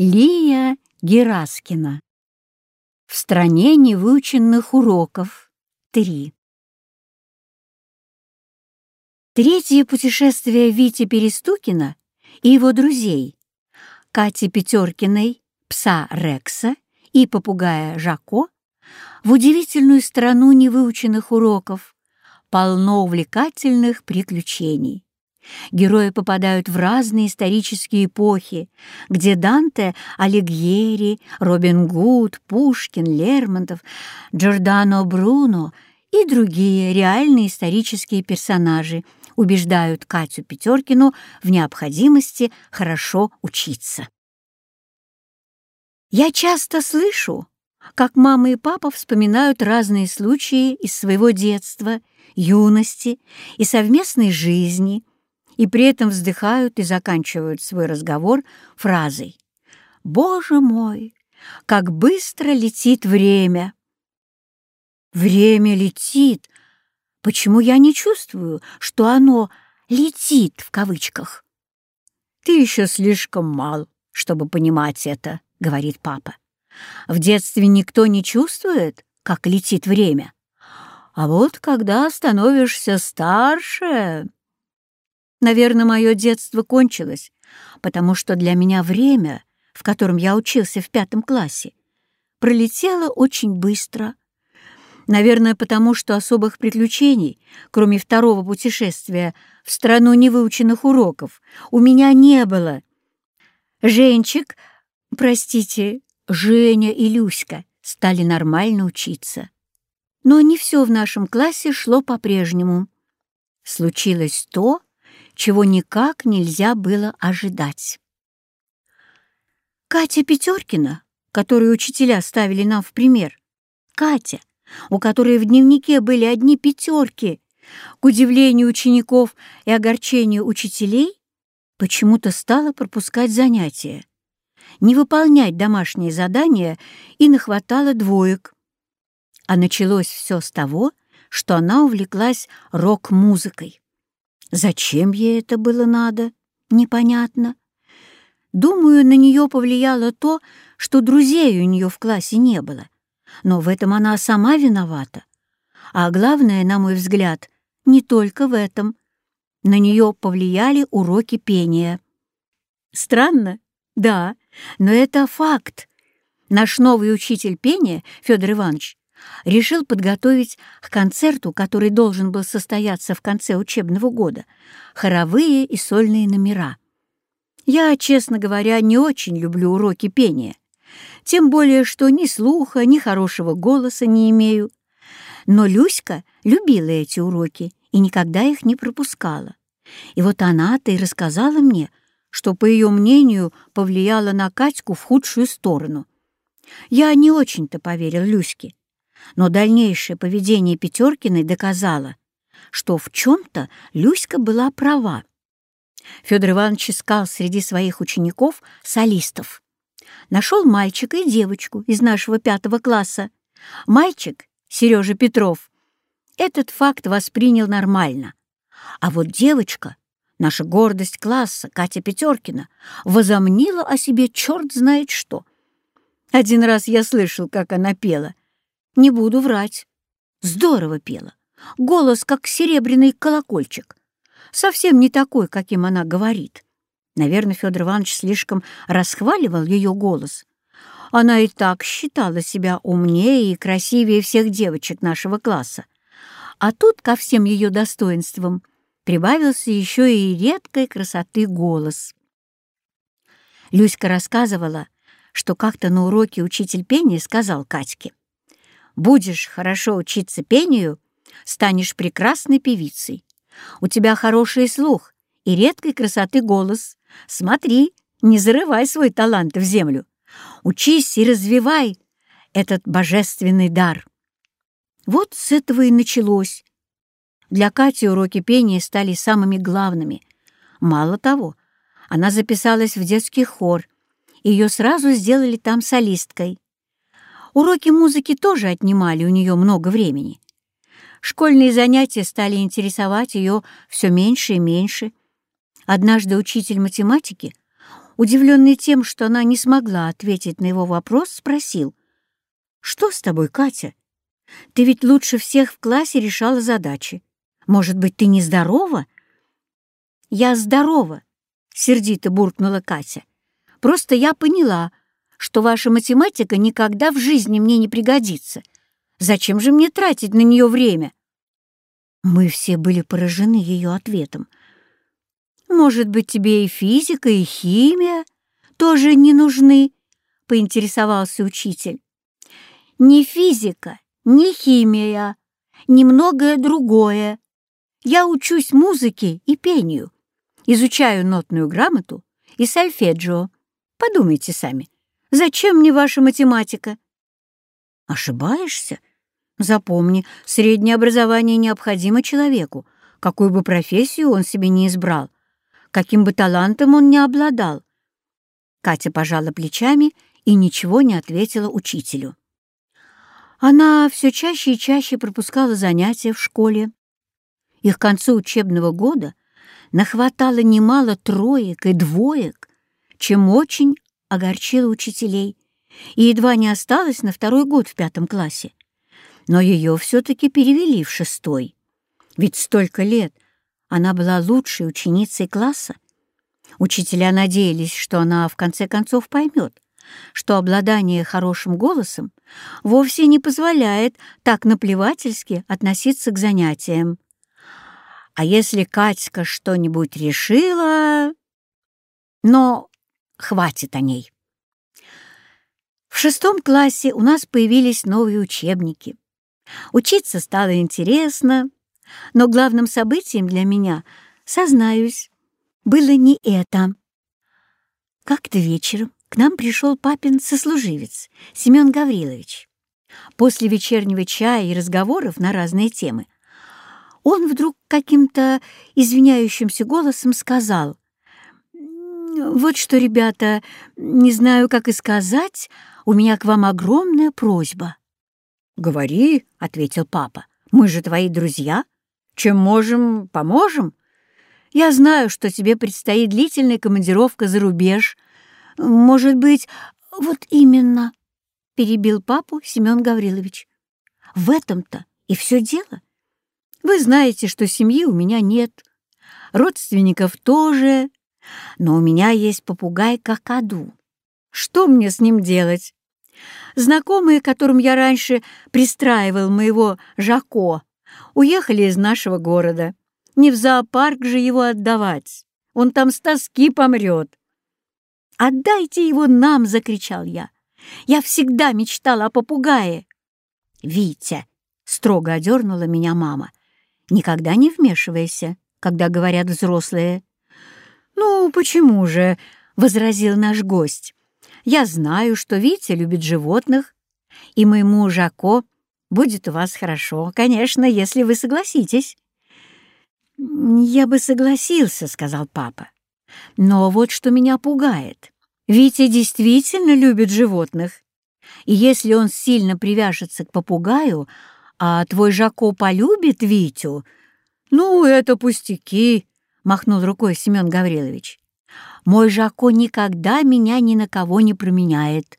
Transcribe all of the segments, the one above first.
Лия Гераскина. В стране невыученных уроков. 3. Третье путешествие Вити Перестукина и его друзей, Кати Пятеркиной, пса Рекса и попугая Жако, в удивительную страну невыученных уроков, полно увлекательных приключений. Герои попадают в разные исторические эпохи, где Данте, Алигьери, Робин Гуд, Пушкин, Лермонтов, Джордано Бруно и другие реальные исторические персонажи убеждают Катю Пятеркину в необходимости хорошо учиться. Я часто слышу, как мама и папа вспоминают разные случаи из своего детства, юности и совместной жизни, и при этом вздыхают и заканчивают свой разговор фразой «Боже мой, как быстро летит время!» Время летит. Почему я не чувствую, что оно «летит» в кавычках? «Ты еще слишком мал, чтобы понимать это», — говорит папа. «В детстве никто не чувствует, как летит время. А вот когда становишься старше...» Наверное, мое детство кончилось, потому что для меня время, в котором я учился в пятом классе, пролетело очень быстро. Наверное, потому что особых приключений, кроме второго путешествия в страну невыученных уроков, у меня не было. Женчик, простите, Женя и Люська стали нормально учиться. Но не все в нашем классе шло по-прежнему. Случилось то, чего никак нельзя было ожидать. Катя Пятеркина, которую учителя ставили нам в пример, Катя, у которой в дневнике были одни пятерки, к удивлению учеников и огорчению учителей, почему-то стала пропускать занятия, не выполнять домашние задания и нахватала двоек. А началось все с того, что она увлеклась рок-музыкой. Зачем ей это было надо, непонятно. Думаю, на нее повлияло то, что друзей у нее в классе не было. Но в этом она сама виновата. А главное, на мой взгляд, не только в этом. На нее повлияли уроки пения. Странно? Да, но это факт. Наш новый учитель пения, Федор Иванович, решил подготовить к концерту, который должен был состояться в конце учебного года, хоровые и сольные номера. Я, честно говоря, не очень люблю уроки пения, тем более, что ни слуха, ни хорошего голоса не имею. Но Люська любила эти уроки и никогда их не пропускала. И вот она-то и рассказала мне, что, по ее мнению, повлияло на Катьку в худшую сторону. Я не очень-то поверил Люське, но дальнейшее поведение Пятеркиной доказало, что в чем-то Люська была права. Федор Иванович искал среди своих учеников солистов. Нашел мальчика и девочку из нашего пятого класса. Мальчик, Сережа Петров, этот факт воспринял нормально. А вот девочка, наша гордость класса, Катя Пятеркина, возомнила о себе черт знает что. Один раз я слышал, как она пела. Не буду врать. Здорово пела. Голос, как серебряный колокольчик. Совсем не такой, каким она говорит. Наверное, Федор Иванович слишком расхваливал ее голос. Она и так считала себя умнее и красивее всех девочек нашего класса. А тут ко всем ее достоинствам прибавился еще и редкой красоты голос. Люська рассказывала, что как-то на уроке учитель пения сказал Катьке, Будешь хорошо учиться пению, станешь прекрасной певицей. У тебя хороший слух и редкой красоты голос. Смотри, не зарывай свой талант в землю. Учись и развивай этот божественный дар. Вот с этого и началось. Для Кати уроки пения стали самыми главными. Мало того, она записалась в детский хор, ее сразу сделали там солисткой. Уроки музыки тоже отнимали у нее много времени. Школьные занятия стали интересовать ее все меньше и меньше. Однажды учитель математики удивленный тем, что она не смогла ответить на его вопрос, спросил. «Что с тобой, Катя? Ты ведь лучше всех в классе решала задачи. Может быть, ты нездорова?» «Я здорова», — сердито буркнула Катя. «Просто я поняла, что ваша математика никогда в жизни мне не пригодится. Зачем же мне тратить на нее время?» Мы все были поражены ее ответом. «Может быть, тебе и физика, и химия тоже не нужны?» — поинтересовался учитель. «Не физика, не химия, немногое другое. Я учусь музыке и пению, изучаю нотную грамоту и сольфеджио. Подумайте сами, зачем мне ваша математика?» «Ошибаешься?» Запомни, среднее образование необходимо человеку, какую бы профессию он себе не избрал, каким бы талантом он не обладал. Катя пожала плечами и ничего не ответила учителю. Она все чаще и чаще пропускала занятия в школе. И к концу учебного года нахватало немало троек и двоек, чем очень огорчила учителей, и едва не осталась на второй год в пятом классе но ее все-таки перевели в шестой. Ведь столько лет она была лучшей ученицей класса. Учителя надеялись, что она в конце концов поймет, что обладание хорошим голосом вовсе не позволяет так наплевательски относиться к занятиям. А если Катька что-нибудь решила... Но хватит о ней. В шестом классе у нас появились новые учебники — Учиться стало интересно, но главным событием для меня, сознаюсь, было не это. Как-то вечером к нам пришел папин сослуживец Семен Гаврилович. После вечернего чая и разговоров на разные темы он вдруг каким-то извиняющимся голосом сказал, «Вот что, ребята, не знаю, как и сказать, у меня к вам огромная просьба». «Говори», — ответил папа, — «мы же твои друзья. Чем можем, поможем. Я знаю, что тебе предстоит длительная командировка за рубеж. Может быть, вот именно», — перебил папу Семен Гаврилович. «В этом-то и все дело. Вы знаете, что семьи у меня нет, родственников тоже, но у меня есть попугай Какаду. Что мне с ним делать?» Знакомые, которым я раньше пристраивал моего Жако, уехали из нашего города. Не в зоопарк же его отдавать. Он там с тоски помрет. «Отдайте его нам!» — закричал я. «Я всегда мечтала о попугае!» «Витя!» — строго одернула меня мама. «Никогда не вмешивайся, когда говорят взрослые». «Ну, почему же?» — возразил наш гость. Я знаю, что Витя любит животных, и моему Жако будет у вас хорошо, конечно, если вы согласитесь». «Я бы согласился», — сказал папа. «Но вот что меня пугает. Витя действительно любит животных, и если он сильно привяжется к попугаю, а твой Жако полюбит Витю, ну, это пустяки», — махнул рукой Семен Гаврилович. Мой Жако никогда меня ни на кого не променяет.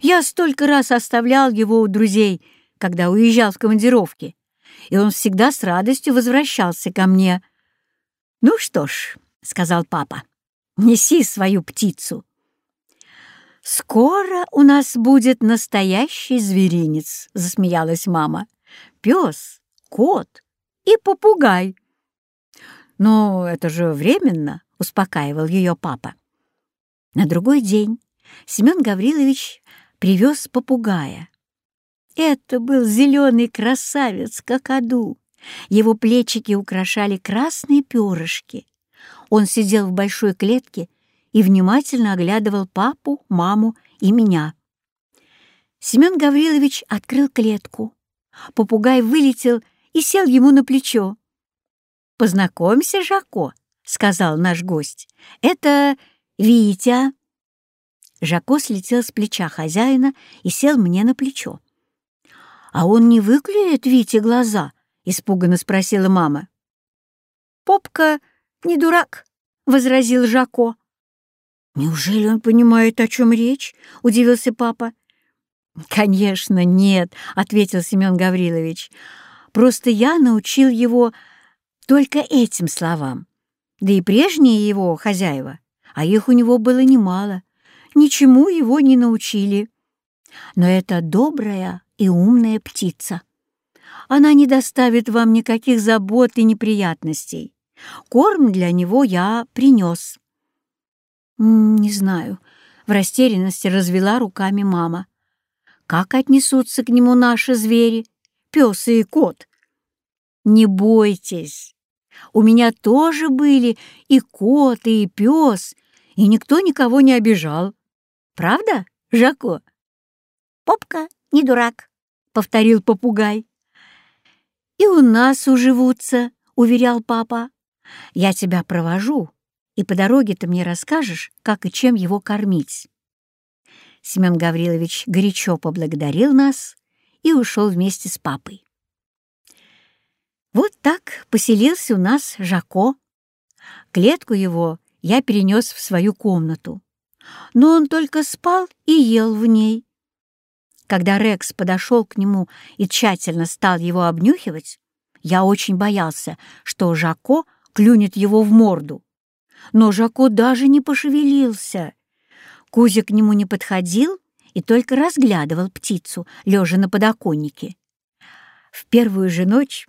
Я столько раз оставлял его у друзей, когда уезжал в командировки, и он всегда с радостью возвращался ко мне. «Ну что ж», — сказал папа, — «неси свою птицу». «Скоро у нас будет настоящий зверинец», — засмеялась мама. «Пес, кот и попугай». «Но это же временно», успокаивал ее папа. На другой день Семен Гаврилович привез попугая. Это был зеленый красавец, какаду. Его плечики украшали красные перышки. Он сидел в большой клетке и внимательно оглядывал папу, маму и меня. Семен Гаврилович открыл клетку. Попугай вылетел и сел ему на плечо. «Познакомься, Жако», — сказал наш гость. «Это Витя». Жако слетел с плеча хозяина и сел мне на плечо. «А он не выклюет Вите глаза?» — испуганно спросила мама. «Попка не дурак», — возразил Жако. «Неужели он понимает, о чем речь?» — удивился папа. «Конечно, нет», — ответил Семен Гаврилович. «Просто я научил его только этим словам. Да и прежние его хозяева, а их у него было немало, ничему его не научили. Но это добрая и умная птица. Она не доставит вам никаких забот и неприятностей. Корм для него я принес». «Не знаю», — в растерянности развела руками мама. «Как отнесутся к нему наши звери, пес и кот?» «Не бойтесь, у меня тоже были и кот, и пес, и никто никого не обижал. Правда, Жако?» «Попка не дурак», — повторил попугай. «И у нас уживутся», — уверял папа. «Я тебя провожу, и по дороге ты мне расскажешь, как и чем его кормить». Семен Гаврилович горячо поблагодарил нас и ушел вместе с папой. Вот так поселился у нас Жако. Клетку его я перенес в свою комнату, но он только спал и ел в ней. Когда Рекс подошел к нему и тщательно стал его обнюхивать, я очень боялся, что Жако клюнет его в морду но Жако даже не пошевелился. Кузя к нему не подходил и только разглядывал птицу, лежа на подоконнике. В первую же ночь,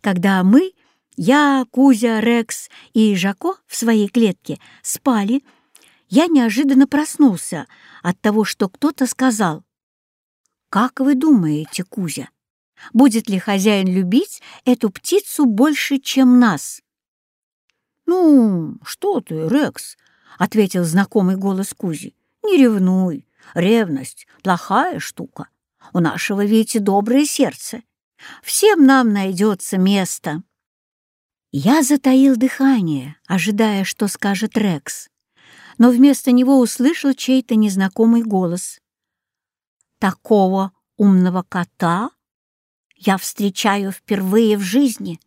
когда мы, я, Кузя, Рекс и Жако в своей клетке спали, я неожиданно проснулся от того, что кто-то сказал. «Как вы думаете, Кузя, будет ли хозяин любить эту птицу больше, чем нас?» «Ну, что ты, Рекс?» — ответил знакомый голос Кузи. «Не ревнуй. Ревность — плохая штука. У нашего Вити доброе сердце. Всем нам найдется место». Я затаил дыхание, ожидая, что скажет Рекс, но вместо него услышал чей-то незнакомый голос. «Такого умного кота я встречаю впервые в жизни».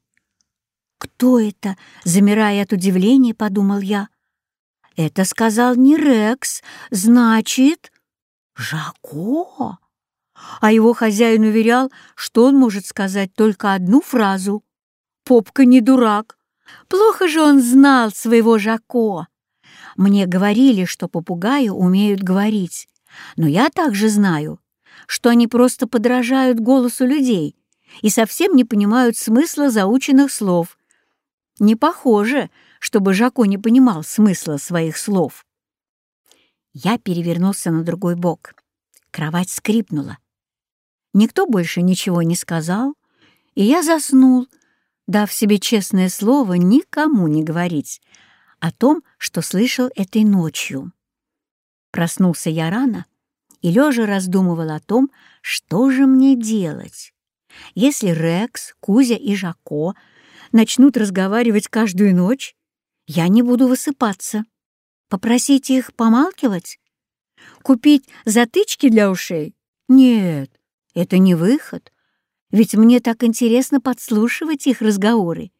«Кто это?» — замирая от удивления, подумал я. «Это сказал не Рекс, значит...» «Жако!» А его хозяин уверял, что он может сказать только одну фразу. «Попка не дурак». Плохо же он знал своего Жако. Мне говорили, что попугаи умеют говорить, но я также знаю, что они просто подражают голосу людей и совсем не понимают смысла заученных слов, не похоже, чтобы Жако не понимал смысла своих слов. Я перевернулся на другой бок. Кровать скрипнула. Никто больше ничего не сказал, и я заснул, дав себе честное слово никому не говорить о том, что слышал этой ночью. Проснулся я рано и лежа раздумывал о том, что же мне делать. Если Рекс, Кузя и Жако — начнут разговаривать каждую ночь, я не буду высыпаться. Попросить их помалкивать? Купить затычки для ушей? Нет, это не выход, ведь мне так интересно подслушивать их разговоры.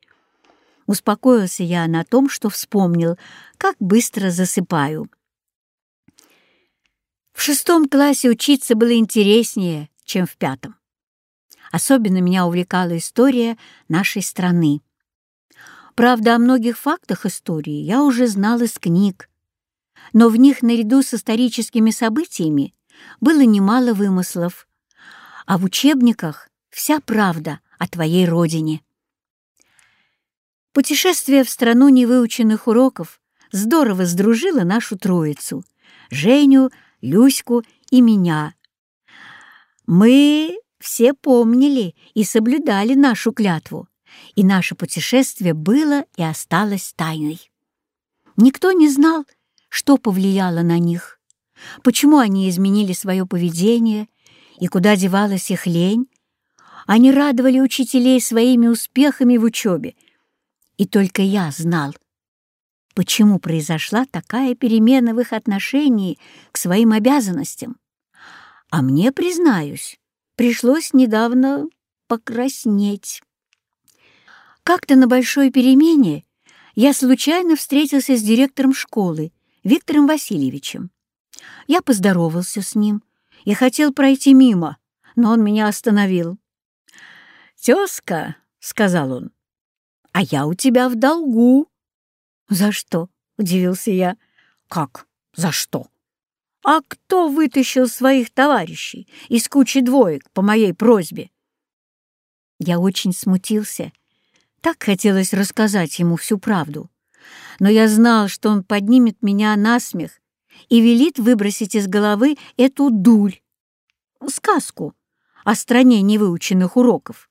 Успокоился я на том, что вспомнил, как быстро засыпаю. В шестом классе учиться было интереснее, чем в пятом. Особенно меня увлекала история нашей страны. Правда, о многих фактах истории я уже знал из книг, но в них наряду с историческими событиями было немало вымыслов, а в учебниках вся правда о твоей родине. Путешествие в страну невыученных уроков здорово сдружило нашу троицу — Женю, Люську и меня. Мы все помнили и соблюдали нашу клятву, и наше путешествие было и осталось тайной. Никто не знал, что повлияло на них, почему они изменили свое поведение и куда девалась их лень. Они радовали учителей своими успехами в учебе, и только я знал, почему произошла такая перемена в их отношении к своим обязанностям. А мне, признаюсь, пришлось недавно покраснеть. Как-то на большой перемене я случайно встретился с директором школы, Виктором Васильевичем. Я поздоровался с ним и хотел пройти мимо, но он меня остановил. «Тезка», — сказал он, — «а я у тебя в долгу». «За что?» — удивился я. «Как? За что?» «А кто вытащил своих товарищей из кучи двоек по моей просьбе?» Я очень смутился. Так хотелось рассказать ему всю правду. Но я знал, что он поднимет меня на смех и велит выбросить из головы эту дурь, сказку о стране невыученных уроков.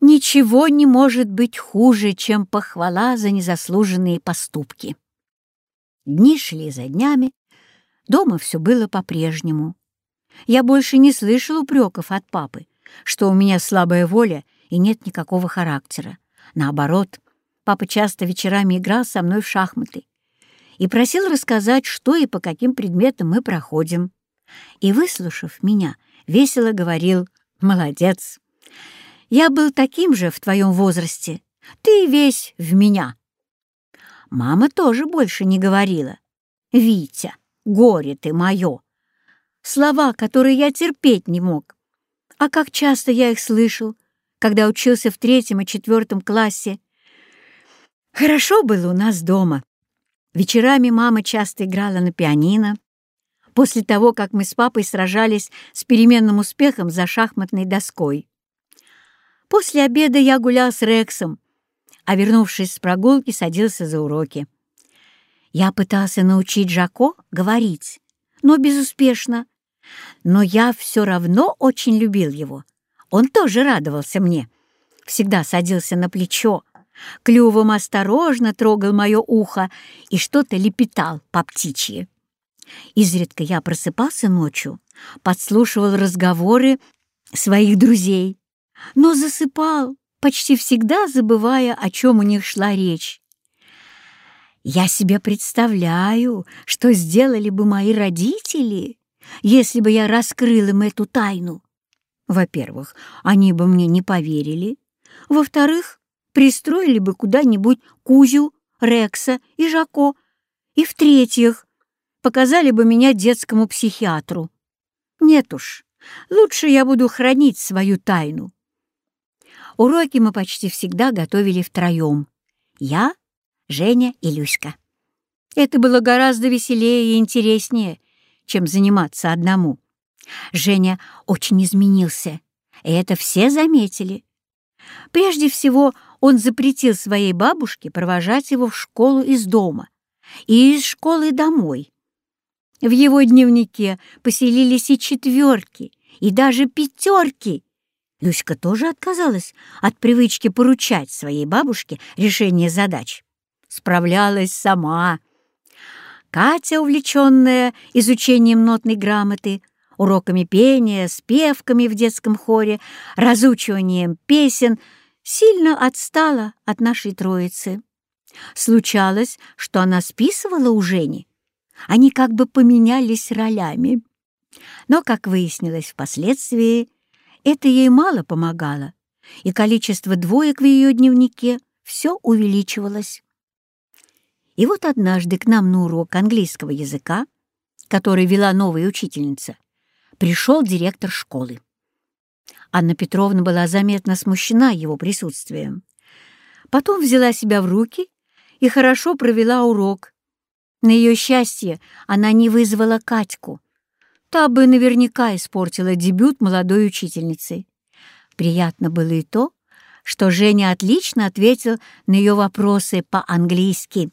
Ничего не может быть хуже, чем похвала за незаслуженные поступки. Дни шли за днями, дома все было по-прежнему. Я больше не слышал упреков от папы, что у меня слабая воля и нет никакого характера. Наоборот, папа часто вечерами играл со мной в шахматы и просил рассказать, что и по каким предметам мы проходим. И, выслушав меня, весело говорил «Молодец! Я был таким же в твоем возрасте. Ты весь в меня». Мама тоже больше не говорила. «Витя, горе ты мое!» Слова, которые я терпеть не мог. А как часто я их слышал, когда учился в третьем и четвертом классе. Хорошо было у нас дома. Вечерами мама часто играла на пианино. После того, как мы с папой сражались с переменным успехом за шахматной доской. После обеда я гулял с Рексом, а, вернувшись с прогулки, садился за уроки. Я пытался научить Жако говорить, но безуспешно. Но я все равно очень любил его. Он тоже радовался мне. Всегда садился на плечо, клювом осторожно трогал мое ухо и что-то лепетал по птичьи. Изредка я просыпался ночью, подслушивал разговоры своих друзей, но засыпал, почти всегда забывая, о чем у них шла речь. Я себе представляю, что сделали бы мои родители, если бы я раскрыл им эту тайну. Во-первых, они бы мне не поверили. Во-вторых, пристроили бы куда-нибудь Кузю, Рекса и Жако. И в-третьих, показали бы меня детскому психиатру. Нет уж, лучше я буду хранить свою тайну. Уроки мы почти всегда готовили втроем. Я, Женя и Люська. Это было гораздо веселее и интереснее, чем заниматься одному. Женя очень изменился, и это все заметили. Прежде всего, он запретил своей бабушке провожать его в школу из дома и из школы домой. В его дневнике поселились и четверки, и даже пятерки. Люська тоже отказалась от привычки поручать своей бабушке решение задач. Справлялась сама. Катя, увлеченная изучением нотной грамоты, уроками пения, спевками в детском хоре, разучиванием песен, сильно отстала от нашей троицы. Случалось, что она списывала у Жени, они как бы поменялись ролями. Но, как выяснилось впоследствии, это ей мало помогало, и количество двоек в ее дневнике все увеличивалось. И вот однажды к нам на урок английского языка, который вела новая учительница, пришел директор школы. Анна Петровна была заметно смущена его присутствием. Потом взяла себя в руки и хорошо провела урок, на ее счастье она не вызвала Катьку. Та бы наверняка испортила дебют молодой учительницы. Приятно было и то, что Женя отлично ответил на ее вопросы по-английски.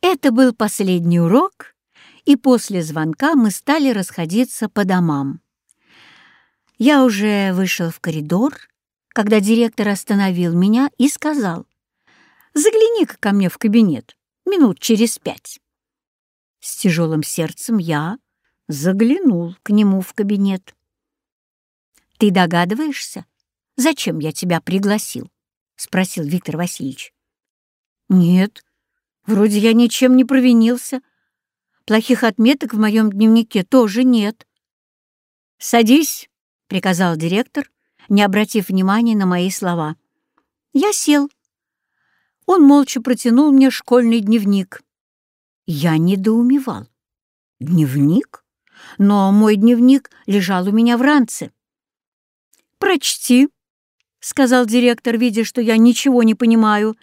Это был последний урок, и после звонка мы стали расходиться по домам. Я уже вышел в коридор, когда директор остановил меня и сказал, «Загляни-ка ко мне в кабинет» минут через пять. С тяжелым сердцем я заглянул к нему в кабинет. «Ты догадываешься, зачем я тебя пригласил?» — спросил Виктор Васильевич. «Нет, вроде я ничем не провинился. Плохих отметок в моем дневнике тоже нет». «Садись», — приказал директор, не обратив внимания на мои слова. Я сел. Он молча протянул мне школьный дневник. Я недоумевал. Дневник? Но мой дневник лежал у меня в ранце. «Прочти», — сказал директор, видя, что я ничего не понимаю.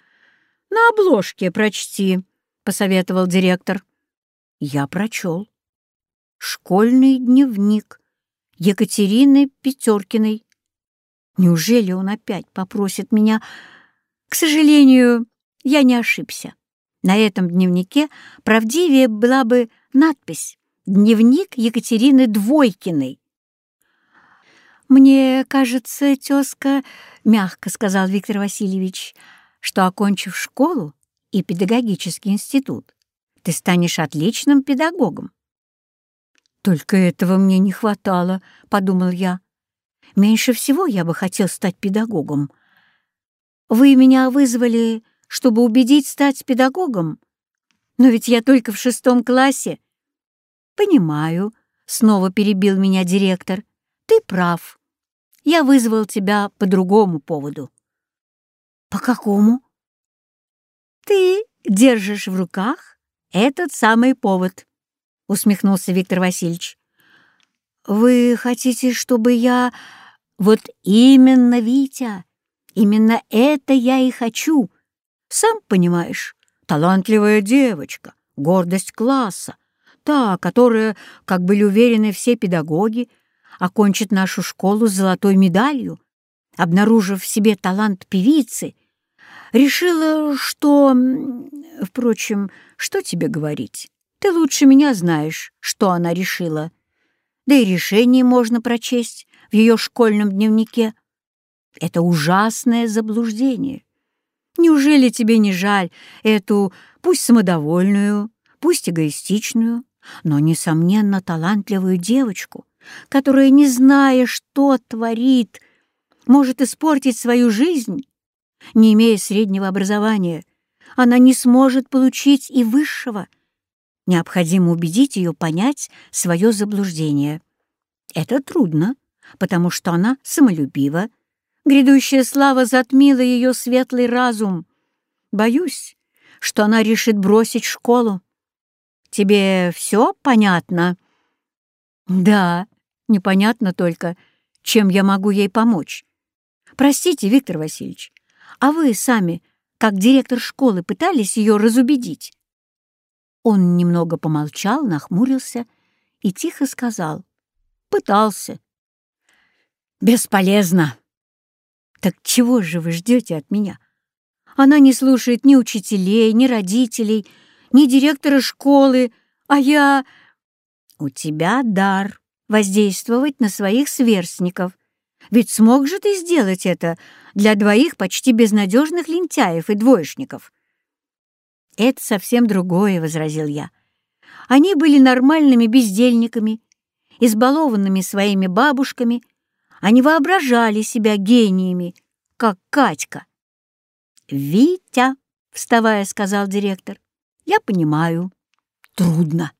«На обложке прочти», — посоветовал директор. Я прочел. Школьный дневник Екатерины Пятеркиной. Неужели он опять попросит меня? К сожалению, я не ошибся. На этом дневнике правдивее была бы надпись «Дневник Екатерины Двойкиной». «Мне кажется, тезка, — мягко сказал Виктор Васильевич, — что, окончив школу и педагогический институт, ты станешь отличным педагогом. «Только этого мне не хватало», — подумал я. «Меньше всего я бы хотел стать педагогом. Вы меня вызвали, чтобы убедить стать педагогом? Но ведь я только в шестом классе». «Понимаю», — снова перебил меня директор. «Ты прав. Я вызвал тебя по другому поводу». «По какому?» «Ты держишь в руках этот самый повод», — усмехнулся Виктор Васильевич. «Вы хотите, чтобы я...» «Вот именно, Витя, именно это я и хочу. Сам понимаешь, талантливая девочка, гордость класса, та, которая, как были уверены все педагоги, окончит нашу школу с золотой медалью, обнаружив в себе талант певицы, решила, что... Впрочем, что тебе говорить? Ты лучше меня знаешь, что она решила. Да и решение можно прочесть в ее школьном дневнике. Это ужасное заблуждение. Неужели тебе не жаль эту, пусть самодовольную, пусть эгоистичную, но, несомненно, талантливую девочку, которая, не зная, что творит, может испортить свою жизнь? Не имея среднего образования, она не сможет получить и высшего — Необходимо убедить ее понять свое заблуждение. Это трудно, потому что она самолюбива. Грядущая слава затмила ее светлый разум. Боюсь, что она решит бросить школу. Тебе все понятно? Да, непонятно только, чем я могу ей помочь. Простите, Виктор Васильевич, а вы сами, как директор школы, пытались ее разубедить? Он немного помолчал, нахмурился и тихо сказал. «Пытался». «Бесполезно». «Так чего же вы ждете от меня? Она не слушает ни учителей, ни родителей, ни директора школы, а я...» «У тебя дар воздействовать на своих сверстников. Ведь смог же ты сделать это для двоих почти безнадежных лентяев и двоечников?» «Это совсем другое», — возразил я. «Они были нормальными бездельниками, избалованными своими бабушками. Они воображали себя гениями, как Катька». «Витя», — вставая, сказал директор, — «я понимаю, трудно,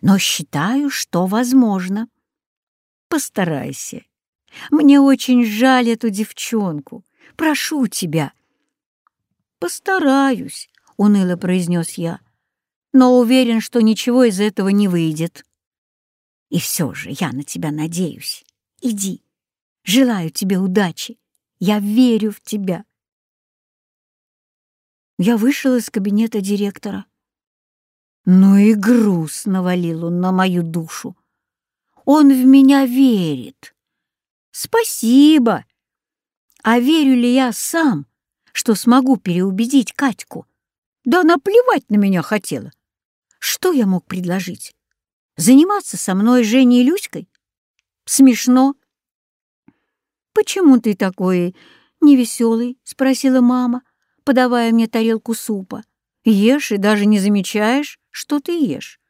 но считаю, что возможно. Постарайся. Мне очень жаль эту девчонку. Прошу тебя». «Постараюсь», уныло произнес я, но уверен, что ничего из этого не выйдет. И все же я на тебя надеюсь. Иди. Желаю тебе удачи. Я верю в тебя. Я вышел из кабинета директора. Ну и груз навалил он на мою душу. Он в меня верит. Спасибо. А верю ли я сам, что смогу переубедить Катьку? Да она плевать на меня хотела. Что я мог предложить? Заниматься со мной Женей и Люськой? Смешно. «Почему ты такой невеселый?» — спросила мама, подавая мне тарелку супа. «Ешь и даже не замечаешь, что ты ешь.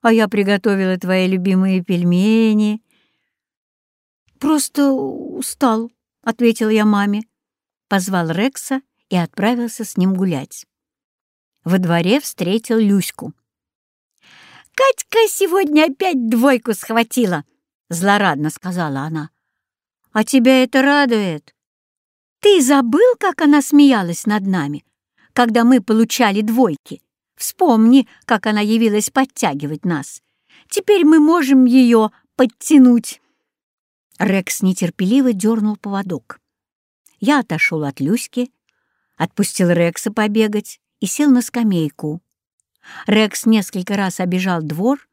А я приготовила твои любимые пельмени». «Просто устал», — ответил я маме. Позвал Рекса и отправился с ним гулять во дворе встретил Люську. «Катька сегодня опять двойку схватила», — злорадно сказала она. «А тебя это радует? Ты забыл, как она смеялась над нами, когда мы получали двойки?» Вспомни, как она явилась подтягивать нас. Теперь мы можем ее подтянуть». Рекс нетерпеливо дернул поводок. Я отошел от Люськи, отпустил Рекса побегать и сел на скамейку. Рекс несколько раз обежал двор,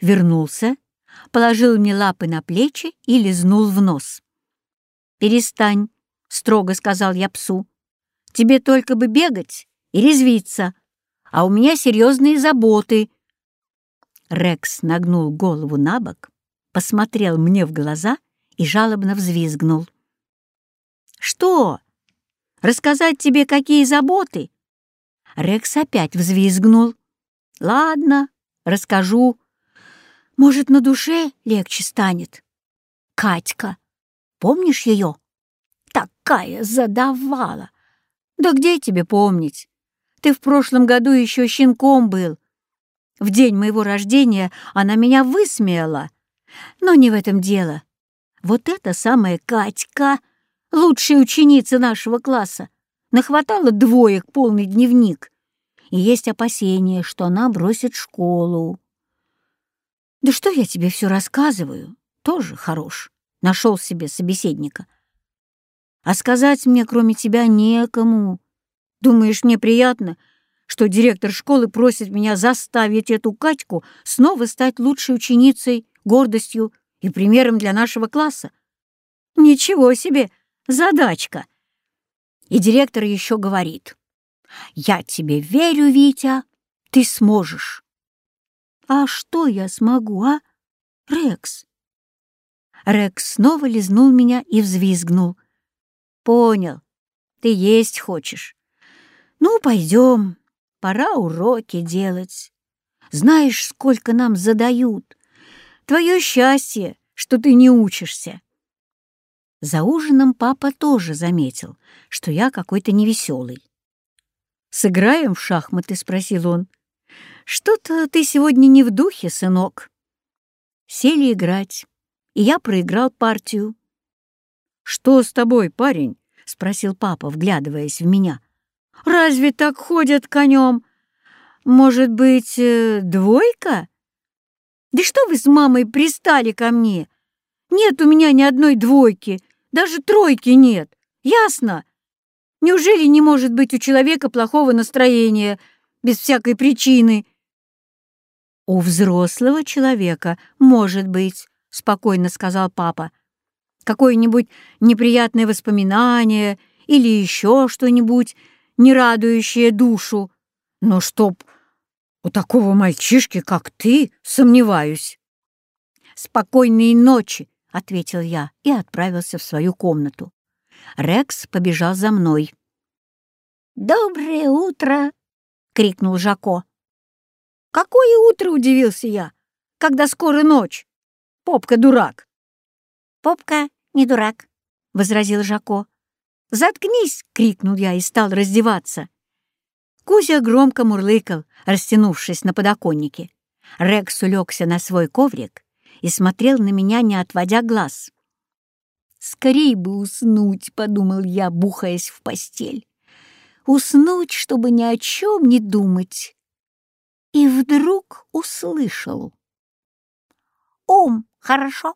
вернулся, положил мне лапы на плечи и лизнул в нос. «Перестань», — строго сказал я псу. «Тебе только бы бегать и резвиться, а у меня серьезные заботы». Рекс нагнул голову на бок, посмотрел мне в глаза и жалобно взвизгнул. «Что? Рассказать тебе, какие заботы?» Рекс опять взвизгнул. «Ладно, расскажу. Может, на душе легче станет. Катька, помнишь ее? Такая задавала. Да где тебе помнить? Ты в прошлом году еще щенком был. В день моего рождения она меня высмеяла. Но не в этом дело. Вот эта самая Катька, лучшая ученица нашего класса, нахватала двоек полный дневник. И есть опасение, что она бросит школу. Да что я тебе все рассказываю? Тоже хорош. Нашел себе собеседника. А сказать мне, кроме тебя, некому. Думаешь, мне приятно, что директор школы просит меня заставить эту Катьку снова стать лучшей ученицей, гордостью и примером для нашего класса? Ничего себе, задачка! И директор еще говорит, «Я тебе верю, Витя, ты сможешь». «А что я смогу, а, Рекс?» Рекс снова лизнул меня и взвизгнул. «Понял, ты есть хочешь. Ну, пойдем, пора уроки делать. Знаешь, сколько нам задают. Твое счастье, что ты не учишься». За ужином папа тоже заметил, что я какой-то невеселый. «Сыграем в шахматы?» — спросил он. «Что-то ты сегодня не в духе, сынок». Сели играть, и я проиграл партию. «Что с тобой, парень?» — спросил папа, вглядываясь в меня. «Разве так ходят конем? Может быть, э, двойка?» «Да что вы с мамой пристали ко мне? Нет у меня ни одной двойки, даже тройки нет, ясно? Неужели не может быть у человека плохого настроения без всякой причины?» «У взрослого человека может быть», — спокойно сказал папа. «Какое-нибудь неприятное воспоминание или еще что-нибудь, не радующее душу. Но чтоб у такого мальчишки, как ты, сомневаюсь». «Спокойной ночи», — ответил я и отправился в свою комнату. Рекс побежал за мной. «Доброе утро!» — крикнул Жако. «Какое утро?» — удивился я. «Когда скоро ночь. Попка дурак». «Попка не дурак», — возразил Жако. «Заткнись!» — крикнул я и стал раздеваться. Кузя громко мурлыкал, растянувшись на подоконнике. Рекс улегся на свой коврик и смотрел на меня, не отводя глаз. «Скорей бы уснуть», — подумал я, бухаясь в постель. «Уснуть, чтобы ни о чем не думать, и вдруг услышал. «Ум хорошо,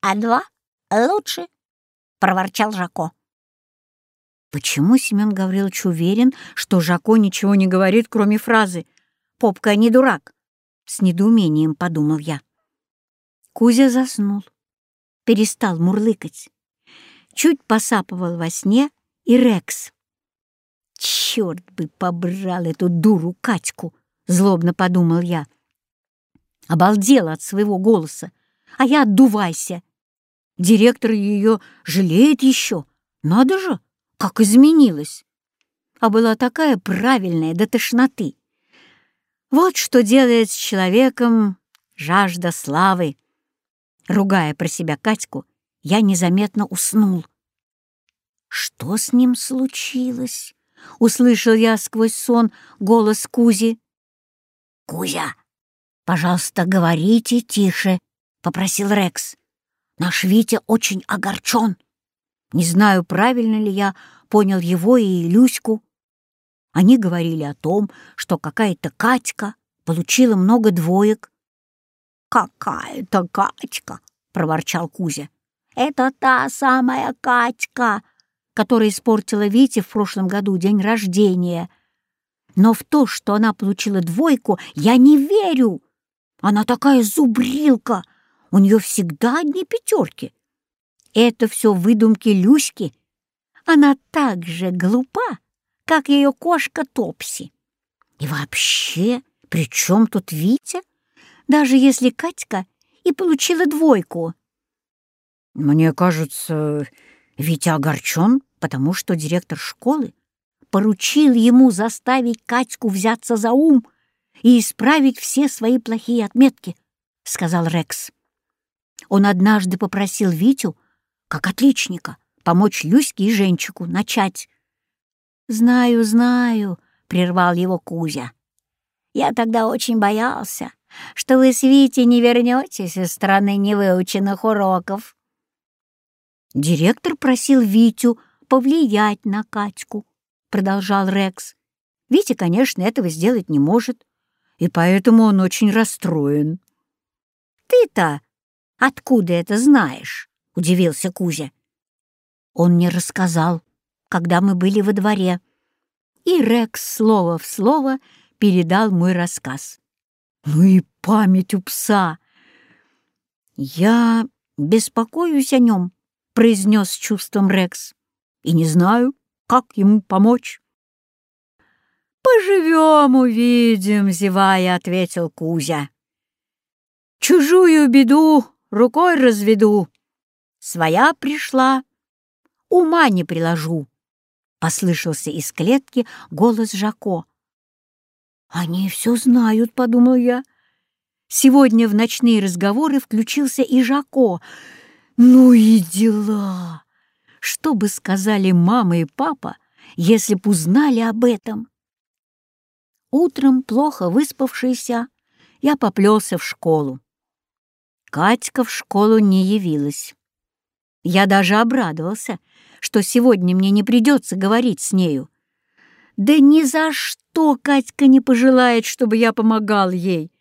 а два лучше», — проворчал Жако. Почему Семен Гаврилович уверен, что Жако ничего не говорит, кроме фразы «Попка не дурак»? С недоумением подумал я. Кузя заснул, перестал мурлыкать. Чуть посапывал во сне и Рекс. Черт бы побрал эту дуру Катьку! — злобно подумал я. Обалдела от своего голоса, а я отдувайся. Директор ее жалеет еще. Надо же, как изменилась. А была такая правильная до тошноты. Вот что делает с человеком жажда славы. Ругая про себя Катьку, я незаметно уснул. Что с ним случилось? Услышал я сквозь сон голос Кузи. «Кузя, пожалуйста, говорите тише», — попросил Рекс. «Наш Витя очень огорчен. Не знаю, правильно ли я понял его и Люську. Они говорили о том, что какая-то Катька получила много двоек. «Какая-то Катька!» — проворчал Кузя. «Это та самая Катька, которая испортила Вите в прошлом году день рождения. Но в то, что она получила двойку, я не верю. Она такая зубрилка, у нее всегда одни пятерки. Это все выдумки Люськи. Она так же глупа, как ее кошка Топси. И вообще, при чем тут Витя? Даже если Катька и получила двойку. Мне кажется, Витя огорчен, потому что директор школы поручил ему заставить Катьку взяться за ум и исправить все свои плохие отметки, — сказал Рекс. Он однажды попросил Витю, как отличника, помочь Люське и Женчику начать. «Знаю, знаю», — прервал его Кузя. «Я тогда очень боялся, что вы с Витей не вернетесь из страны невыученных уроков». Директор просил Витю повлиять на Катьку, продолжал Рекс. Витя, конечно, этого сделать не может, и поэтому он очень расстроен. «Ты-то откуда это знаешь?» — удивился Кузя. Он мне рассказал, когда мы были во дворе, и Рекс слово в слово передал мой рассказ. Ну и память у пса! «Я беспокоюсь о нем», — произнес с чувством Рекс, «и не знаю, как ему помочь». «Поживем, увидим», — зевая, ответил Кузя. «Чужую беду рукой разведу. Своя пришла, ума не приложу», — послышался из клетки голос Жако. «Они все знают», — подумал я. Сегодня в ночные разговоры включился и Жако. «Ну и дела! Что бы сказали мама и папа, если б узнали об этом?» Утром, плохо выспавшийся, я поплелся в школу. Катька в школу не явилась. Я даже обрадовался, что сегодня мне не придется говорить с нею. Да ни за что Катька не пожелает, чтобы я помогал ей.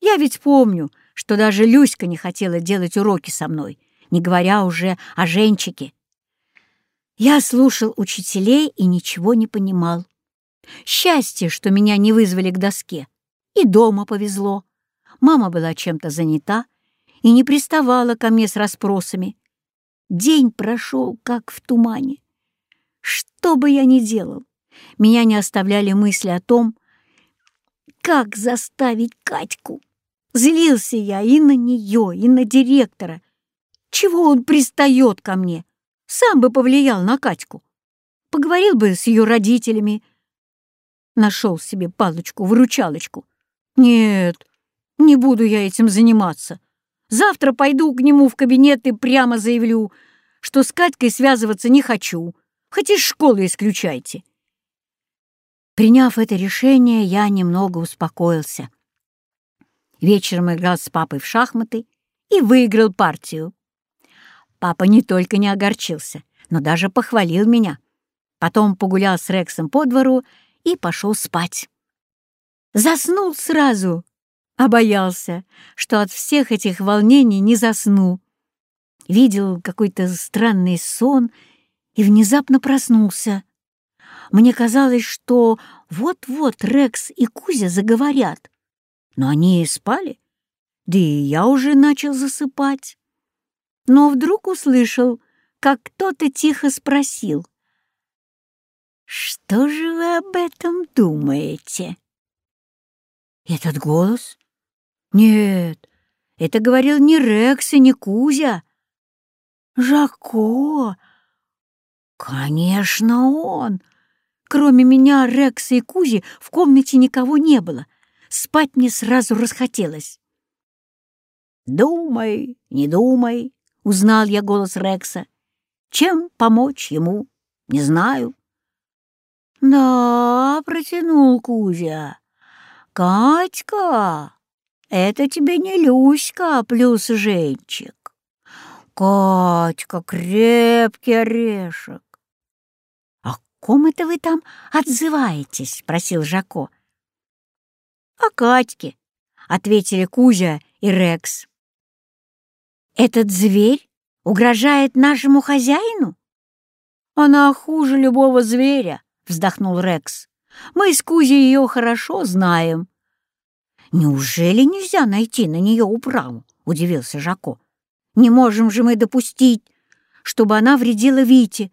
Я ведь помню, что даже Люська не хотела делать уроки со мной, не говоря уже о Женчике. Я слушал учителей и ничего не понимал. Счастье, что меня не вызвали к доске. И дома повезло. Мама была чем-то занята и не приставала ко мне с расспросами. День прошел, как в тумане. Что бы я ни делал, меня не оставляли мысли о том, как заставить Катьку. Злился я и на нее, и на директора. Чего он пристает ко мне? Сам бы повлиял на Катьку. Поговорил бы с ее родителями, Нашел себе палочку-выручалочку. Нет, не буду я этим заниматься. Завтра пойду к нему в кабинет и прямо заявлю, что с Катькой связываться не хочу, хоть из школы исключайте. Приняв это решение, я немного успокоился. Вечером играл с папой в шахматы и выиграл партию. Папа не только не огорчился, но даже похвалил меня. Потом погулял с Рексом по двору и пошел спать. Заснул сразу, а боялся, что от всех этих волнений не засну. Видел какой-то странный сон и внезапно проснулся. Мне казалось, что вот-вот Рекс и Кузя заговорят. Но они спали, да и я уже начал засыпать. Но вдруг услышал, как кто-то тихо спросил. «Что же вы об этом думаете?» «Этот голос? Нет, это говорил не Рекс и не Кузя. Жако! Конечно, он! Кроме меня, Рекса и Кузи в комнате никого не было. Спать мне сразу расхотелось. «Думай, не думай», — узнал я голос Рекса. «Чем помочь ему? Не знаю. «Да», — протянул Кузя. «Катька, это тебе не Люська плюс Женчик. Катька — крепкий орешек. А ком это вы там отзываетесь?» — спросил Жако. «О Катьке», — ответили Кузя и Рекс. «Этот зверь угрожает нашему хозяину?» «Она хуже любого зверя», — вздохнул Рекс. «Мы с Кузей ее хорошо знаем». «Неужели нельзя найти на нее управу?» — удивился Жако. «Не можем же мы допустить, чтобы она вредила Вите.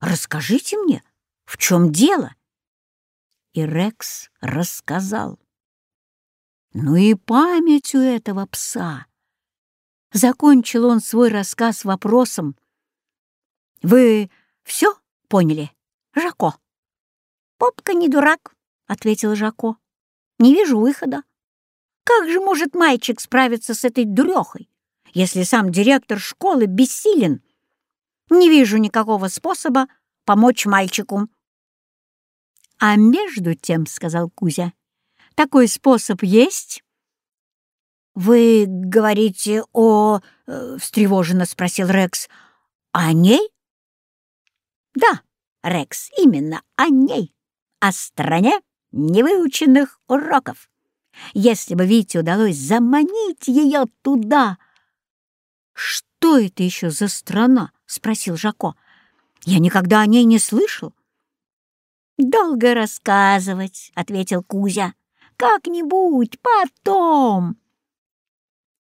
Расскажите мне, в чем дело?» И Рекс рассказал. Ну и память у этого пса. Закончил он свой рассказ вопросом. «Вы все поняли, Жако?» «Попка не дурак», — ответил Жако. «Не вижу выхода. Как же может мальчик справиться с этой дурехой, если сам директор школы бессилен? Не вижу никакого способа помочь мальчику». «А между тем, — сказал Кузя, — такой способ есть?» «Вы говорите о...» э, — встревоженно спросил Рекс. «О ней?» «Да, Рекс, именно о ней, о стране невыученных уроков. Если бы Вите удалось заманить ее туда...» «Что это еще за страна?» — спросил Жако. «Я никогда о ней не слышал». «Долго рассказывать», — ответил Кузя. «Как-нибудь потом».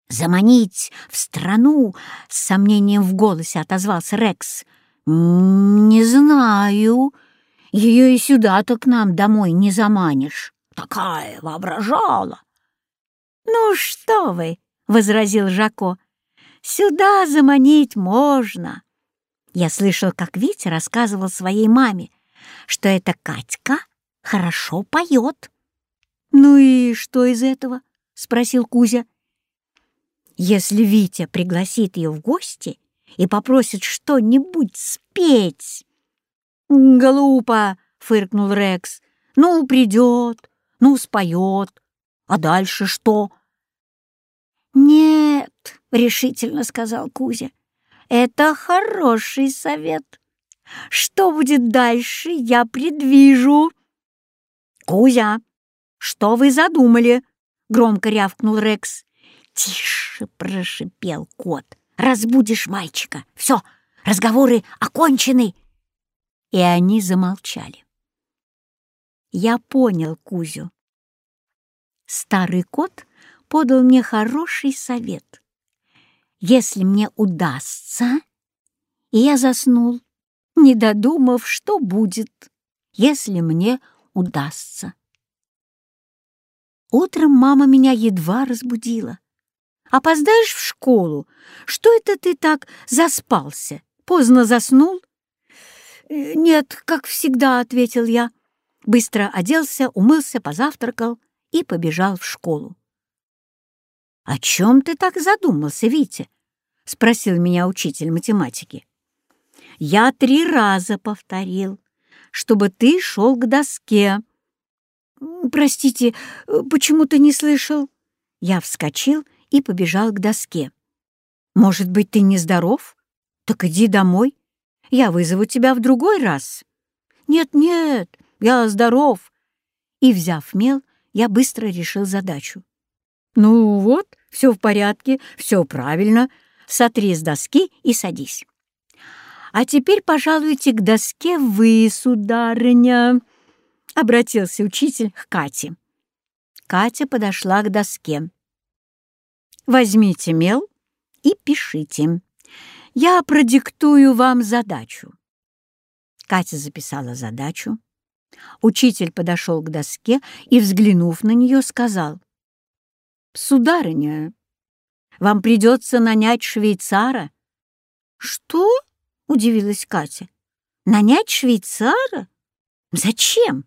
«Заманить в страну?» — с сомнением в голосе отозвался Рекс. «Не знаю. Ее и сюда-то к нам домой не заманишь. Такая воображала». «Ну что вы!» — возразил Жако. «Сюда заманить можно». Я слышал, как Витя рассказывал своей маме, что эта Катька хорошо поет. «Ну и что из этого?» — спросил Кузя. Если Витя пригласит ее в гости и попросит что-нибудь спеть... «Глупо!» — фыркнул Рекс. «Ну, придет, ну, споет. А дальше что?» «Нет», — решительно сказал Кузя, — «это хороший совет. Что будет дальше, я предвижу». «Кузя, что вы задумали?» — громко рявкнул Рекс. «Тише!» — прошипел кот. «Разбудишь мальчика! Все, разговоры окончены!» И они замолчали. Я понял Кузю. Старый кот подал мне хороший совет. Если мне удастся, и я заснул, не додумав, что будет, если мне удастся. Утром мама меня едва разбудила. Опоздаешь в школу? Что это ты так заспался? Поздно заснул?» «Э, «Нет, как всегда», — ответил я. Быстро оделся, умылся, позавтракал и побежал в школу. «О чем ты так задумался, Витя?» — спросил меня учитель математики. «Я три раза повторил, чтобы ты шел к доске». «Простите, э, почему ты не слышал?» Я вскочил и побежал к доске. «Может быть, ты нездоров? Так иди домой. Я вызову тебя в другой раз». «Нет-нет, я здоров». И, взяв мел, я быстро решил задачу. «Ну вот, все в порядке, все правильно. Сотри с доски и садись». «А теперь пожалуйте к доске вы, сударыня», — обратился учитель к Кате. Катя подошла к доске. Возьмите мел и пишите. Я продиктую вам задачу. Катя записала задачу. Учитель подошел к доске и, взглянув на нее, сказал, «Сударыня, вам придется нанять швейцара». «Что?» — удивилась Катя. «Нанять швейцара? Зачем?»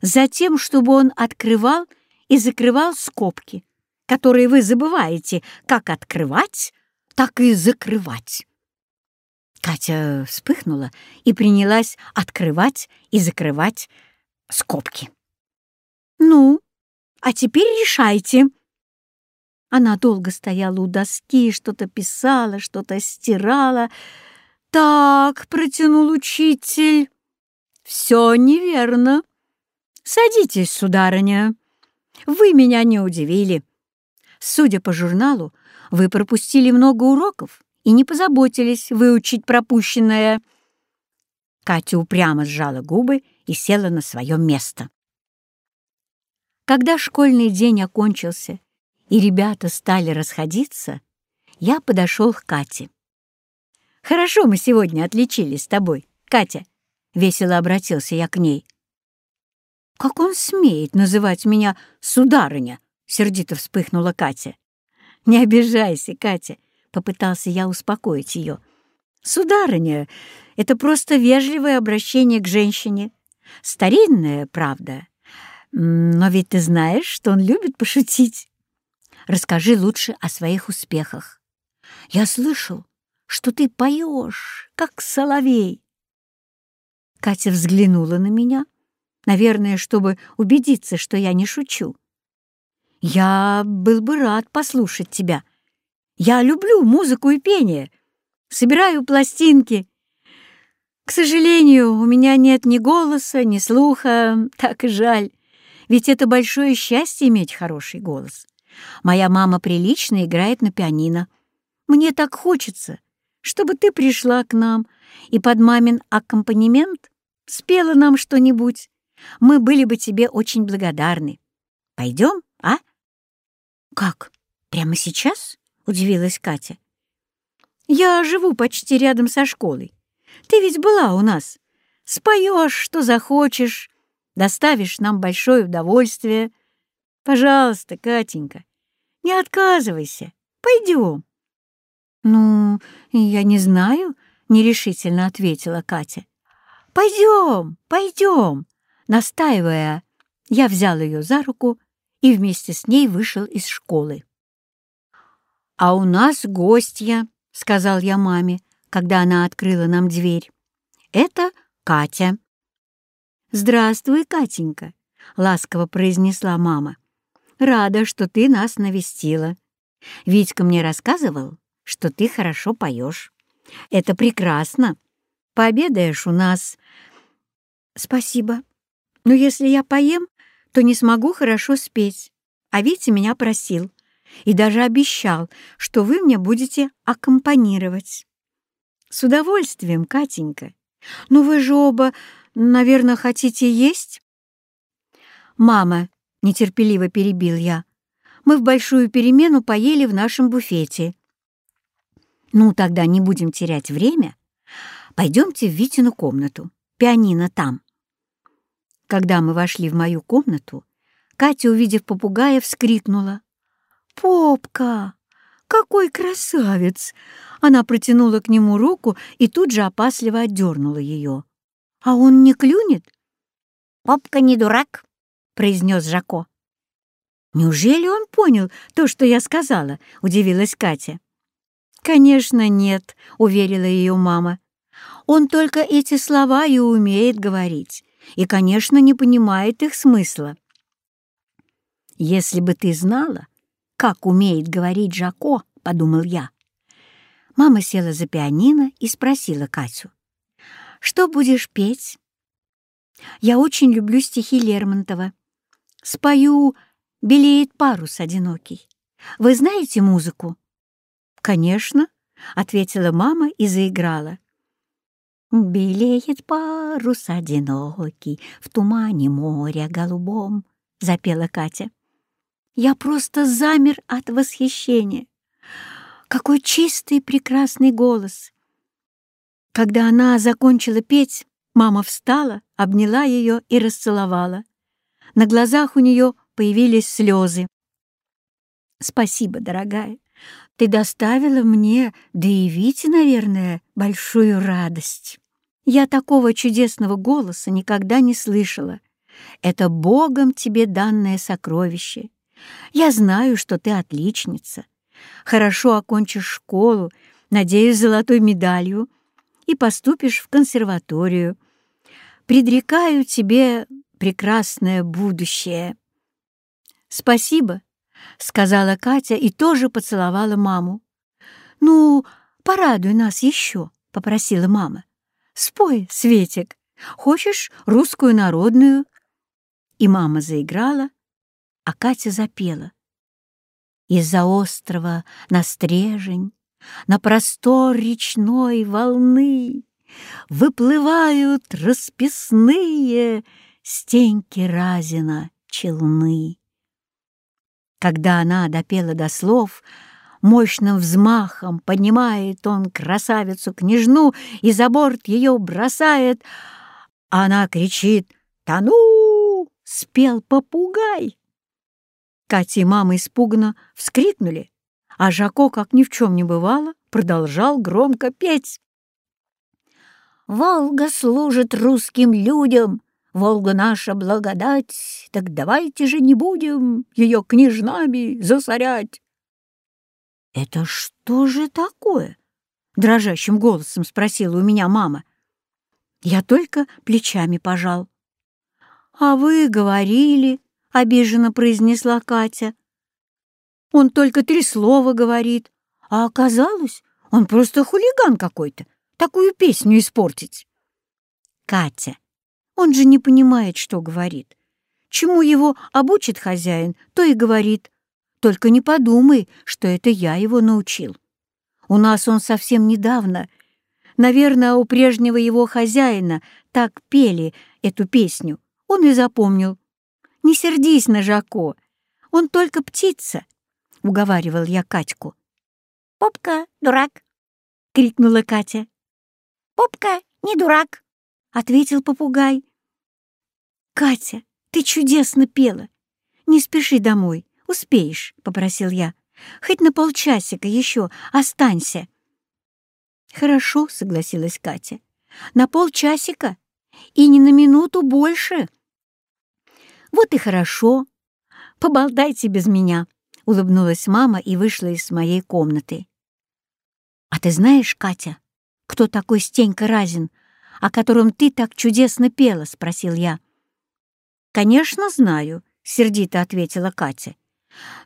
«Затем, чтобы он открывал и закрывал скобки которые вы забываете как открывать, так и закрывать. Катя вспыхнула и принялась открывать и закрывать скобки. «Ну, а теперь решайте». Она долго стояла у доски, что-то писала, что-то стирала. «Так», — протянул учитель, все неверно. Садитесь, сударыня. Вы меня не удивили. Судя по журналу, вы пропустили много уроков и не позаботились выучить пропущенное. Катя упрямо сжала губы и села на свое место. Когда школьный день окончился и ребята стали расходиться, я подошел к Кате. «Хорошо мы сегодня отличились с тобой, Катя», — весело обратился я к ней. «Как он смеет называть меня сударыня?» — сердито вспыхнула Катя. «Не обижайся, Катя», — попытался я успокоить ее. «Сударыня — это просто вежливое обращение к женщине. Старинное, правда, но ведь ты знаешь, что он любит пошутить. Расскажи лучше о своих успехах. Я слышал, что ты поешь, как соловей. Катя взглянула на меня, наверное, чтобы убедиться, что я не шучу. Я был бы рад послушать тебя. Я люблю музыку и пение. Собираю пластинки. К сожалению, у меня нет ни голоса, ни слуха, так и жаль. Ведь это большое счастье иметь хороший голос. Моя мама прилично играет на пианино. Мне так хочется, чтобы ты пришла к нам и под мамин аккомпанемент спела нам что-нибудь. Мы были бы тебе очень благодарны. Пойдем, а? Как? Прямо сейчас? Удивилась Катя. Я живу почти рядом со школой. Ты ведь была у нас. Споешь, что захочешь, доставишь нам большое удовольствие. Пожалуйста, Катенька, не отказывайся, пойдем. Ну, я не знаю, — нерешительно ответила Катя. Пойдем, пойдем, настаивая, я взял ее за руку и вместе с ней вышел из школы. «А у нас гостья», — сказал я маме, когда она открыла нам дверь. «Это Катя». «Здравствуй, Катенька», — ласково произнесла мама. «Рада, что ты нас навестила. Витька мне рассказывал, что ты хорошо поешь. Это прекрасно. Пообедаешь у нас». «Спасибо. Но если я поем, то не смогу хорошо спеть. А Витя меня просил и даже обещал, что вы мне будете аккомпанировать». «С удовольствием, Катенька. Но вы же оба Наверное, хотите есть?» «Мама», — нетерпеливо перебил я, — «мы в большую перемену поели в нашем буфете». «Ну, тогда не будем терять время. Пойдемте в Витину комнату. Пианино там». Когда мы вошли в мою комнату, Катя, увидев попугая, вскрикнула. «Попка! Какой красавец!» Она протянула к нему руку и тут же опасливо отдернула ее. «А он не клюнет?» «Попка не дурак», — произнес Жако. «Неужели он понял то, что я сказала?» — удивилась Катя. «Конечно, нет», — уверила ее мама. «Он только эти слова и умеет говорить, и, конечно, не понимает их смысла». «Если бы ты знала, как умеет говорить Жако», — подумал я. Мама села за пианино и спросила Катю. Что будешь петь?» «Я очень люблю стихи Лермонтова. Спою «Белеет парус одинокий». Вы знаете музыку?» «Конечно», — ответила мама и заиграла. «Белеет парус одинокий в тумане моря голубом», — запела Катя. Я просто замер от восхищения. Какой чистый прекрасный голос! Когда она закончила петь, мама встала, обняла ее и расцеловала. На глазах у нее появились слезы. «Спасибо, дорогая. Ты доставила мне, да и Вите, наверное, большую радость. Я такого чудесного голоса никогда не слышала. Это Богом тебе данное сокровище. Я знаю, что ты отличница. Хорошо окончишь школу, надеюсь, золотой медалью, и поступишь в консерваторию. Предрекаю тебе прекрасное будущее». «Спасибо», — сказала Катя и тоже поцеловала маму. «Ну, порадуй нас еще», — попросила мама. «Спой, Светик, Хочешь русскую народную?» И мама заиграла, а Катя запела. Из-за острова на стрежень, на простор речной волны Выплывают расписные стеньки разина челны. Когда она допела до слов, мощным взмахом поднимает он красавицу-княжну и за борт ее бросает. Она кричит «Тону!» — спел попугай. Катя и мама испуганно вскрикнули, а Жако, как ни в чем не бывало, продолжал громко петь. «Волга служит русским людям, Волга наша благодать, так давайте же не будем ее княжнами засорять. «Это что же такое?» — дрожащим голосом спросила у меня мама. Я только плечами пожал. «А вы говорили», — обиженно произнесла Катя. «Он только три слова говорит, а оказалось, он просто хулиган какой-то, такую песню испортить». «Катя, он же не понимает, что говорит. Чему его обучит хозяин, то и говорит. Только не подумай, что это я его научил. У нас он совсем недавно. Наверное, у прежнего его хозяина так пели эту песню. Он и запомнил. Не сердись на Жако. Он только птица, — уговаривал я Катьку. «Попка, дурак!» — крикнула Катя. «Попка, не дурак!» — ответил попугай. «Катя, ты чудесно пела! Не спеши домой, успеешь», — попросил я. «Хоть на полчасика еще останься». «Хорошо», — согласилась Катя. «На полчасика и не на минуту больше». «Вот и хорошо. Поболтайте без меня», — улыбнулась мама и вышла из моей комнаты. «А ты знаешь, Катя, кто такой Стенька Разин, о котором ты так чудесно пела?» — спросил я. «Конечно, знаю», — сердито ответила Катя.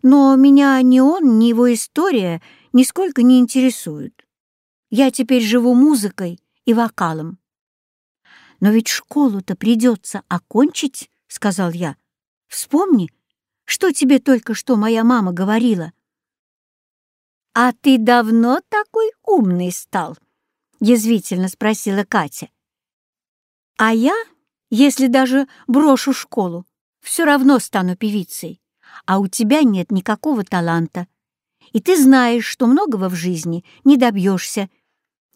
«Но меня ни он, ни его история нисколько не интересуют. Я теперь живу музыкой и вокалом». «Но ведь школу-то придется окончить», — сказал я. «Вспомни, что тебе только что моя мама говорила». «А ты давно такой умный стал?» — язвительно спросила Катя. «А я если даже брошу школу, все равно стану певицей, а у тебя нет никакого таланта. И ты знаешь, что многого в жизни не добьешься,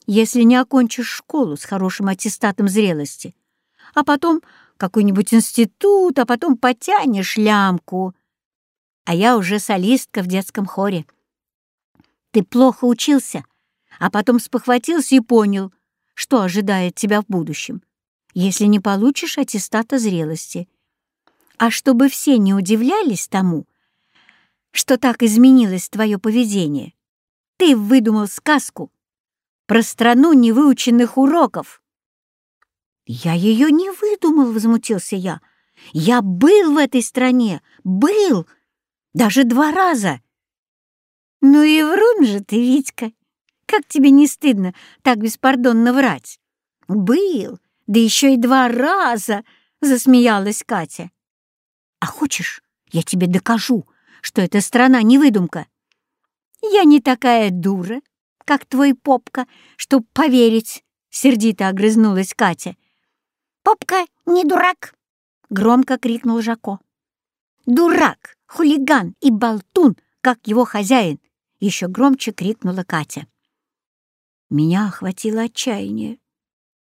если не окончишь школу с хорошим аттестатом зрелости, а потом какой-нибудь институт, а потом потянешь лямку. А я уже солистка в детском хоре. Ты плохо учился, а потом спохватился и понял, что ожидает тебя в будущем если не получишь аттестата зрелости. А чтобы все не удивлялись тому, что так изменилось твое поведение, ты выдумал сказку про страну невыученных уроков. «Я ее не выдумал», — возмутился я. «Я был в этой стране, был, даже два раза». «Ну и врун же ты, Витька! Как тебе не стыдно так беспардонно врать?» «Был, да еще и два раза!» — засмеялась Катя. «А хочешь, я тебе докажу, что эта страна не выдумка?» «Я не такая дура, как твой попка, чтоб поверить», — сердито огрызнулась Катя. «Попка не дурак!» — громко крикнул Жако. «Дурак, хулиган и болтун, как его хозяин!» — еще громче крикнула Катя. Меня охватило отчаяние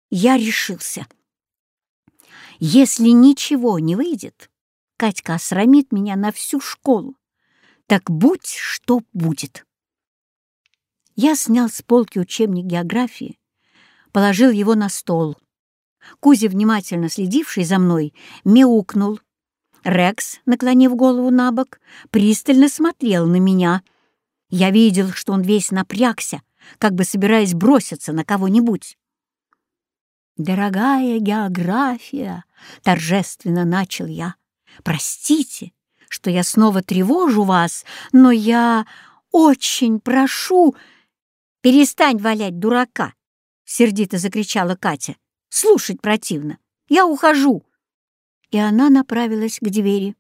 я решился. Если ничего не выйдет, Катька осрамит меня на всю школу. Так будь что будет. Я снял с полки учебник географии, положил его на стол. Кузя, внимательно следивший за мной, мяукнул. Рекс, наклонив голову на бок, пристально смотрел на меня. Я видел, что он весь напрягся, как бы собираясь броситься на кого-нибудь. «Дорогая география!» — торжественно начал я. «Простите, что я снова тревожу вас, но я очень прошу...» «Перестань валять дурака!» — сердито закричала Катя. Слушать противно. Я ухожу!» И она направилась к двери.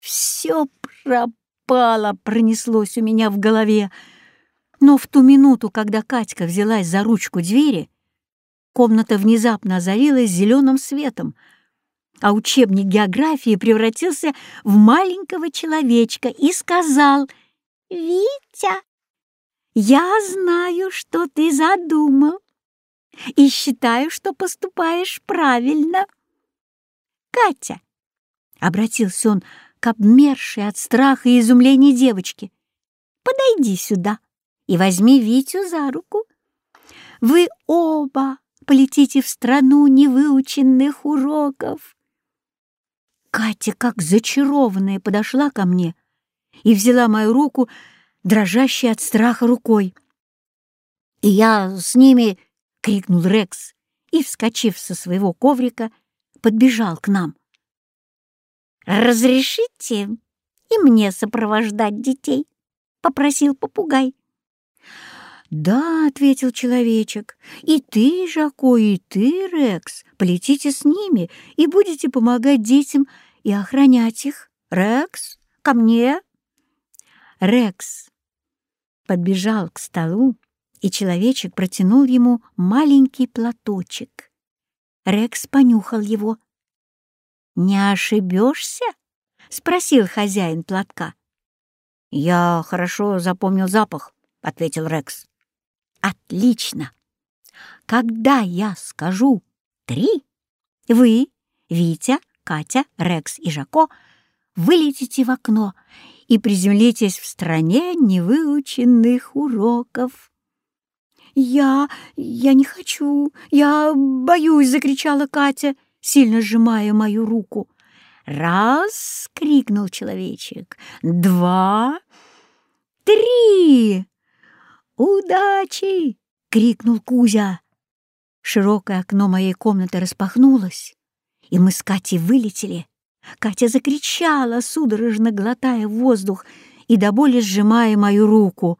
«Все пропало!» — пронеслось у меня в голове. Но в ту минуту, когда Катька взялась за ручку двери, комната внезапно озарилась зеленым светом, а учебник географии превратился в маленького человечка и сказал «Витя, я знаю, что ты задумал, и считаю, что поступаешь правильно». «Катя!» — обратился он к обмершей от страха и изумления девочке. «Подойди сюда и возьми Витю за руку. Вы оба полетите в страну невыученных уроков». Катя, как зачарованная, подошла ко мне и взяла мою руку, дрожащей от страха рукой. «И я с ними!» — крикнул Рекс и, вскочив со своего коврика, подбежал к нам. «Разрешите и мне сопровождать детей?» — попросил попугай. «Да», — ответил человечек, — «и ты, Жако, и ты, Рекс, полетите с ними и будете помогать детям и охранять их. Рекс, ко мне!» Рекс подбежал к столу, и человечек протянул ему маленький платочек. Рекс понюхал его. «Не ошибешься?» — спросил хозяин платка. «Я хорошо запомнил запах», — ответил Рекс. «Отлично! Когда я скажу «три», вы, Витя, Катя, Рекс и Жако вылетите в окно и приземлитесь в стране невыученных уроков. «Я... я не хочу, я боюсь!» — закричала Катя, сильно сжимая мою руку. «Раз!» — крикнул человечек. «Два! Три!» «Удачи!» — крикнул Кузя. Широкое окно моей комнаты распахнулось, и мы с Катей вылетели. Катя закричала, судорожно глотая воздух и до боли сжимая мою руку.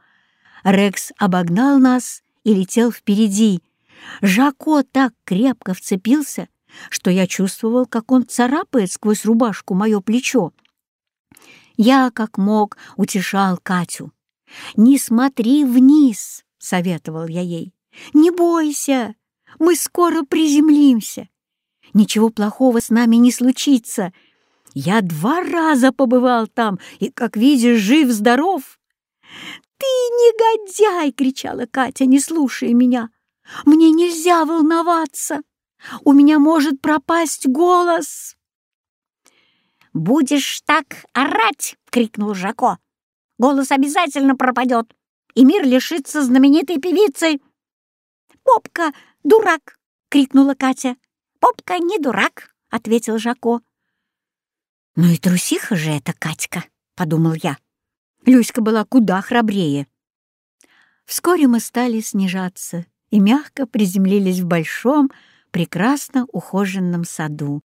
Рекс обогнал нас и летел впереди. Жако так крепко вцепился, что я чувствовал, как он царапает сквозь рубашку мое плечо. Я, как мог, утешал Катю. «Не смотри вниз», — советовал я ей. «Не бойся, мы скоро приземлимся. Ничего плохого с нами не случится. Я два раза побывал там и, как видишь, жив-здоров». «Ты негодяй!» — кричала Катя, не слушая меня. «Мне нельзя волноваться. У меня может пропасть голос». «Будешь так орать!» — крикнул Жако. «Голос обязательно пропадет, и мир лишится знаменитой певицы!» «Попка, дурак!» — крикнула Катя. «Попка не дурак!» — ответил Жако. «Ну и трусиха же эта Катька!» — подумал я. Люська была куда храбрее. Вскоре мы стали снижаться и мягко приземлились в большом, прекрасно ухоженном саду.